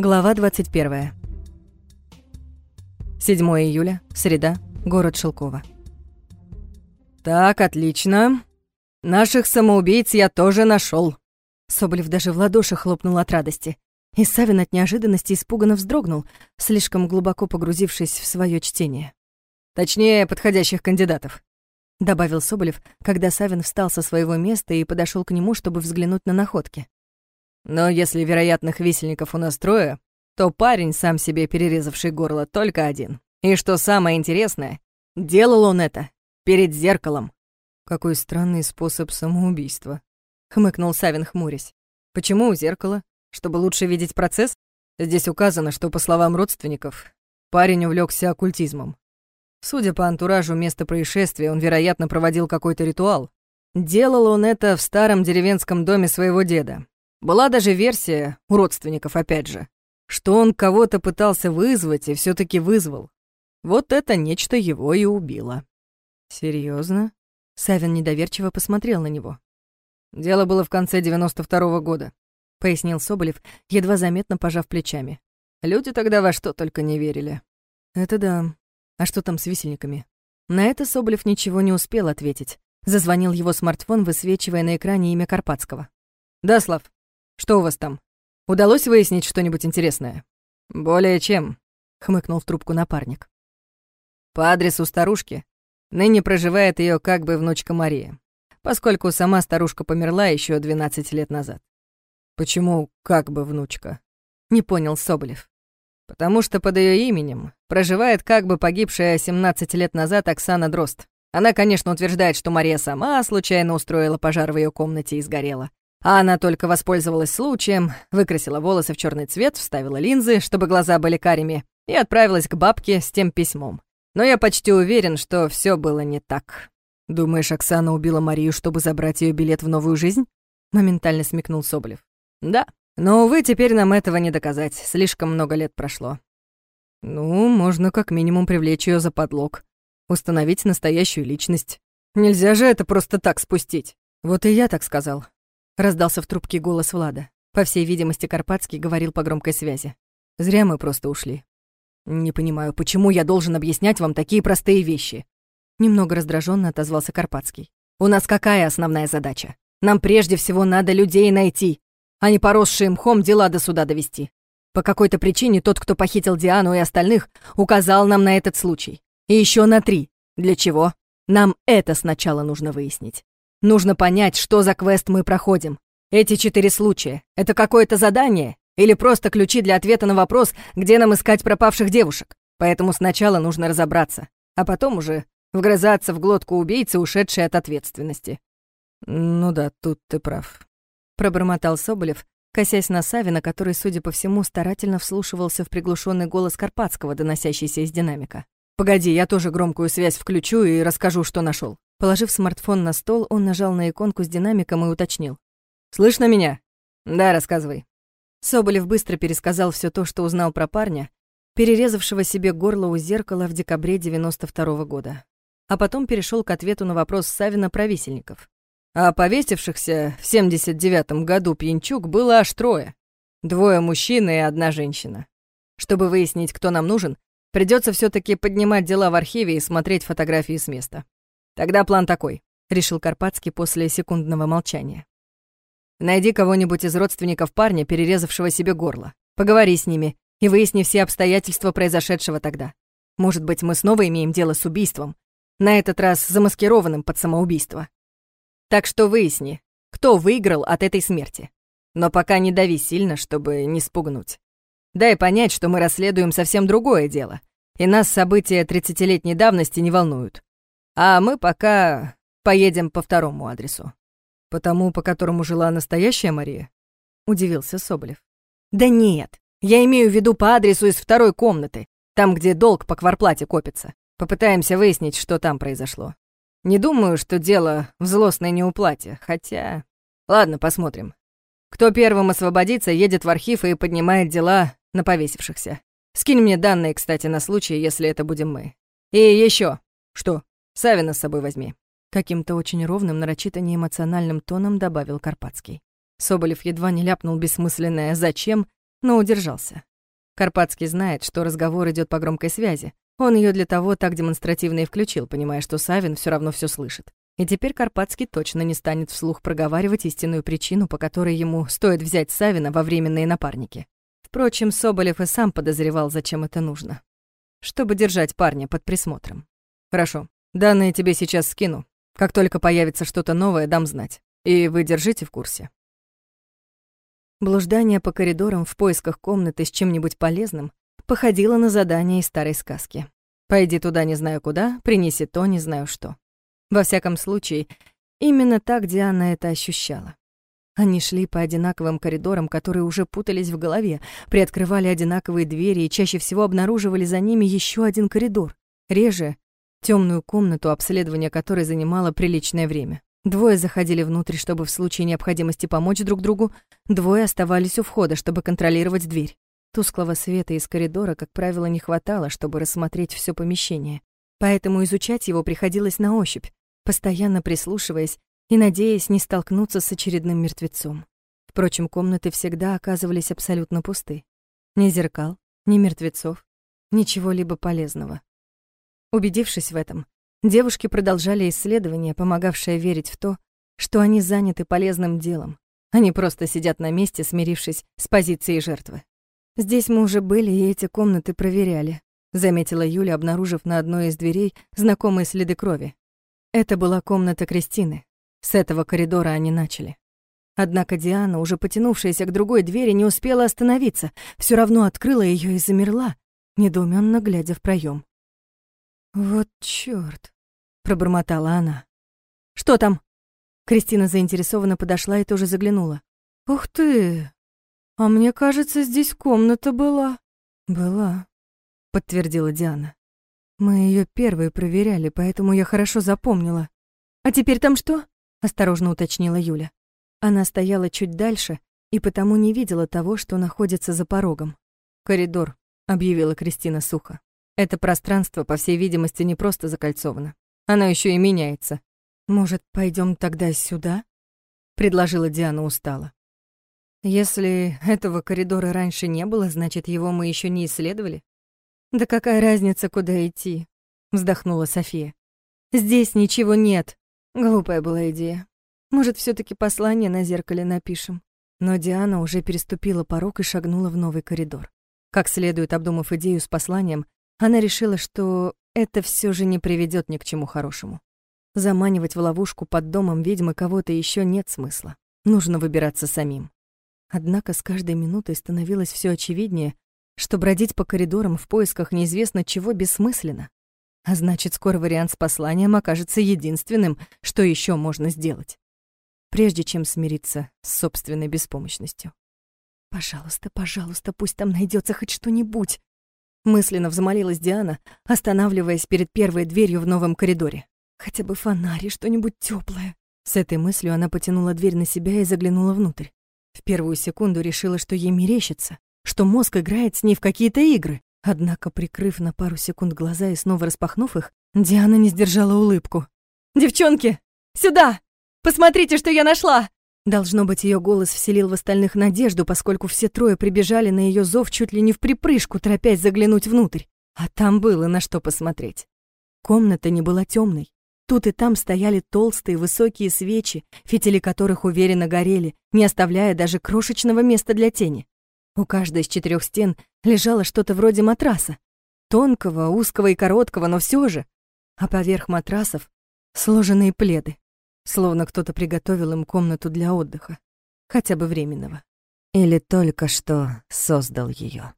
Глава 21. 7 июля, среда, город Шелково. «Так, отлично. Наших самоубийц я тоже нашел. Соболев даже в ладоши хлопнул от радости. И Савин от неожиданности испуганно вздрогнул, слишком глубоко погрузившись в свое чтение. «Точнее, подходящих кандидатов», — добавил Соболев, когда Савин встал со своего места и подошел к нему, чтобы взглянуть на находки. «Но если вероятных висельников у нас трое, то парень, сам себе перерезавший горло, только один. И что самое интересное, делал он это перед зеркалом». «Какой странный способ самоубийства», — хмыкнул Савин, хмурясь. «Почему у зеркала? Чтобы лучше видеть процесс? Здесь указано, что, по словам родственников, парень увлекся оккультизмом. Судя по антуражу места происшествия, он, вероятно, проводил какой-то ритуал. Делал он это в старом деревенском доме своего деда. Была даже версия, у родственников опять же, что он кого-то пытался вызвать и все таки вызвал. Вот это нечто его и убило. Серьезно? Савин недоверчиво посмотрел на него. Дело было в конце 92-го года. — пояснил Соболев, едва заметно пожав плечами. «Люди тогда во что только не верили». «Это да. А что там с висельниками?» На это Соболев ничего не успел ответить. Зазвонил его смартфон, высвечивая на экране имя Карпатского. «Да, Слав, что у вас там? Удалось выяснить что-нибудь интересное?» «Более чем», — хмыкнул в трубку напарник. «По адресу старушки ныне проживает ее как бы внучка Мария, поскольку сама старушка померла еще 12 лет назад. «Почему как бы внучка?» — не понял Соболев. «Потому что под ее именем проживает как бы погибшая 17 лет назад Оксана Дрозд. Она, конечно, утверждает, что Мария сама случайно устроила пожар в ее комнате и сгорела. А она только воспользовалась случаем, выкрасила волосы в черный цвет, вставила линзы, чтобы глаза были карими, и отправилась к бабке с тем письмом. Но я почти уверен, что все было не так. Думаешь, Оксана убила Марию, чтобы забрать ее билет в новую жизнь? Моментально смекнул Соболев. Да, но, увы, теперь нам этого не доказать. Слишком много лет прошло. Ну, можно как минимум привлечь ее за подлог. Установить настоящую личность. Нельзя же это просто так спустить. Вот и я так сказал. Раздался в трубке голос Влада. По всей видимости, Карпатский говорил по громкой связи. Зря мы просто ушли. Не понимаю, почему я должен объяснять вам такие простые вещи? Немного раздраженно отозвался Карпатский. У нас какая основная задача? Нам прежде всего надо людей найти, а не поросшие мхом дела до суда довести. По какой-то причине тот, кто похитил Диану и остальных, указал нам на этот случай. И еще на три. Для чего? Нам это сначала нужно выяснить. Нужно понять, что за квест мы проходим. Эти четыре случая — это какое-то задание или просто ключи для ответа на вопрос, где нам искать пропавших девушек. Поэтому сначала нужно разобраться, а потом уже вгрызаться в глотку убийцы, ушедшей от ответственности. Ну да, тут ты прав пробормотал Соболев, косясь на Савина, который, судя по всему, старательно вслушивался в приглушенный голос Карпатского, доносящийся из динамика. «Погоди, я тоже громкую связь включу и расскажу, что нашел. Положив смартфон на стол, он нажал на иконку с динамиком и уточнил. «Слышно меня?» «Да, рассказывай». Соболев быстро пересказал все то, что узнал про парня, перерезавшего себе горло у зеркала в декабре 92 -го года. А потом перешел к ответу на вопрос Савина про висельников. А повесившихся в 79-м году пьянчук было аж трое. Двое мужчин и одна женщина. Чтобы выяснить, кто нам нужен, придется все таки поднимать дела в архиве и смотреть фотографии с места. Тогда план такой, — решил Карпатский после секундного молчания. Найди кого-нибудь из родственников парня, перерезавшего себе горло. Поговори с ними и выясни все обстоятельства произошедшего тогда. Может быть, мы снова имеем дело с убийством, на этот раз замаскированным под самоубийство. Так что выясни, кто выиграл от этой смерти. Но пока не дави сильно, чтобы не спугнуть. Дай понять, что мы расследуем совсем другое дело, и нас события тридцатилетней давности не волнуют. А мы пока поедем по второму адресу. По тому, по которому жила настоящая Мария? Удивился Соболев. Да нет, я имею в виду по адресу из второй комнаты, там, где долг по кварплате копится. Попытаемся выяснить, что там произошло. Не думаю, что дело в злостной неуплате, хотя... Ладно, посмотрим. Кто первым освободится, едет в архив и поднимает дела на повесившихся. Скинь мне данные, кстати, на случай, если это будем мы. И еще. Что? Савина с собой возьми. Каким-то очень ровным, нарочито неэмоциональным тоном добавил Карпатский. Соболев едва не ляпнул бессмысленное «зачем», но удержался. Карпатский знает, что разговор идет по громкой связи. Он ее для того так демонстративно и включил, понимая, что Савин все равно все слышит. И теперь Карпатский точно не станет вслух проговаривать истинную причину, по которой ему стоит взять Савина во временные напарники. Впрочем, Соболев и сам подозревал, зачем это нужно. Чтобы держать парня под присмотром. «Хорошо, данные тебе сейчас скину. Как только появится что-то новое, дам знать. И вы держите в курсе». Блуждание по коридорам в поисках комнаты с чем-нибудь полезным походило на задание из старой сказки. «Пойди туда не знаю куда, принеси то не знаю что». Во всяком случае, именно так Диана это ощущала. Они шли по одинаковым коридорам, которые уже путались в голове, приоткрывали одинаковые двери и чаще всего обнаруживали за ними еще один коридор. Реже — темную комнату, обследование которой занимало приличное время. Двое заходили внутрь, чтобы в случае необходимости помочь друг другу, двое оставались у входа, чтобы контролировать дверь. Тусклого света из коридора, как правило, не хватало, чтобы рассмотреть все помещение. Поэтому изучать его приходилось на ощупь, постоянно прислушиваясь и надеясь не столкнуться с очередным мертвецом. Впрочем, комнаты всегда оказывались абсолютно пусты. Ни зеркал, ни мертвецов, ничего либо полезного. Убедившись в этом, Девушки продолжали исследование, помогавшее верить в то, что они заняты полезным делом. Они просто сидят на месте, смирившись с позицией жертвы. «Здесь мы уже были и эти комнаты проверяли», заметила Юля, обнаружив на одной из дверей знакомые следы крови. Это была комната Кристины. С этого коридора они начали. Однако Диана, уже потянувшаяся к другой двери, не успела остановиться, все равно открыла ее и замерла, недоуменно глядя в проем. «Вот чёрт!» — пробормотала она. «Что там?» Кристина заинтересованно подошла и тоже заглянула. «Ух ты! А мне кажется, здесь комната была». «Была», — подтвердила Диана. «Мы её первые проверяли, поэтому я хорошо запомнила». «А теперь там что?» — осторожно уточнила Юля. Она стояла чуть дальше и потому не видела того, что находится за порогом. «Коридор», — объявила Кристина сухо. Это пространство, по всей видимости, не просто закольцовано. Оно еще и меняется. «Может, пойдем тогда сюда?» — предложила Диана устало. «Если этого коридора раньше не было, значит, его мы еще не исследовали?» «Да какая разница, куда идти?» — вздохнула София. «Здесь ничего нет». Глупая была идея. Может, все таки послание на зеркале напишем? Но Диана уже переступила порог и шагнула в новый коридор. Как следует обдумав идею с посланием, она решила, что это все же не приведет ни к чему хорошему. Заманивать в ловушку под домом ведьмы кого-то еще нет смысла. Нужно выбираться самим. Однако с каждой минутой становилось все очевиднее, что бродить по коридорам в поисках неизвестно чего бессмысленно. А значит, скоро вариант с посланием окажется единственным, что еще можно сделать. Прежде чем смириться с собственной беспомощностью. «Пожалуйста, пожалуйста, пусть там найдется хоть что-нибудь», Мысленно взмолилась Диана, останавливаясь перед первой дверью в новом коридоре. Хотя бы фонарь что-нибудь теплое. С этой мыслью она потянула дверь на себя и заглянула внутрь. В первую секунду решила, что ей мерещится, что мозг играет с ней в какие-то игры. Однако, прикрыв на пару секунд глаза и снова распахнув их, Диана не сдержала улыбку. «Девчонки, сюда! Посмотрите, что я нашла!» Должно быть, ее голос вселил в остальных надежду, поскольку все трое прибежали на ее зов чуть ли не в припрыжку, торопясь заглянуть внутрь. А там было на что посмотреть. Комната не была темной. Тут и там стояли толстые высокие свечи, фитили которых уверенно горели, не оставляя даже крошечного места для тени. У каждой из четырех стен лежало что-то вроде матраса. Тонкого, узкого и короткого, но все же. А поверх матрасов — сложенные пледы словно кто-то приготовил им комнату для отдыха, хотя бы временного. Или только что создал ее.